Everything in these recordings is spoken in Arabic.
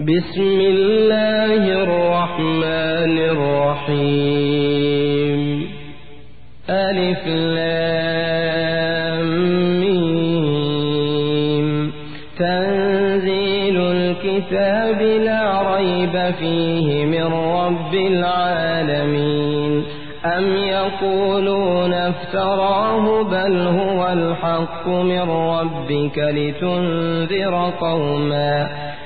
بسم الله الرحمن الرحيم ألف لام تنزيل الكتاب لا ريب فيه من رب العالمين أم يقولون افتراه بل هو الحق من ربك لتنذر قوما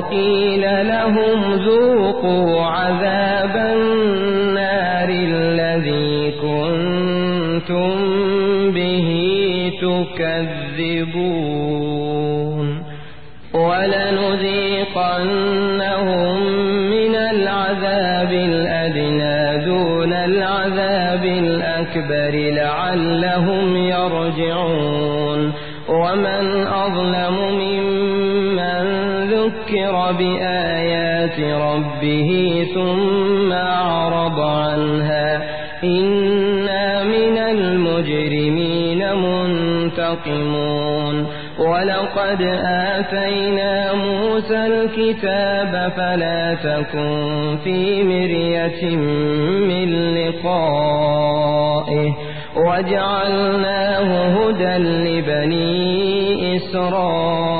وقيل لهم ذوقوا عذاب النار الذي كنتم به تكذبون. ولنذيقنهم من العذاب الأدنى دون العذاب الأكبر لعلهم يرجعون. ومن أظلم ممن ذكر بآيات ربه ثم أعرض عنها. إنا من المجرمين منتقمون. ولقد آتينا موسى الكتاب فلا تكن في مرية من لقائه. وجعلناه هدى لبني إسرائيل.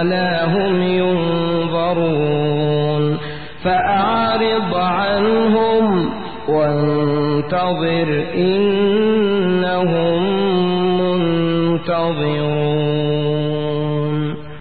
ولا هم ينظرون فأعرض عنهم وانتظر إنهم منتظرون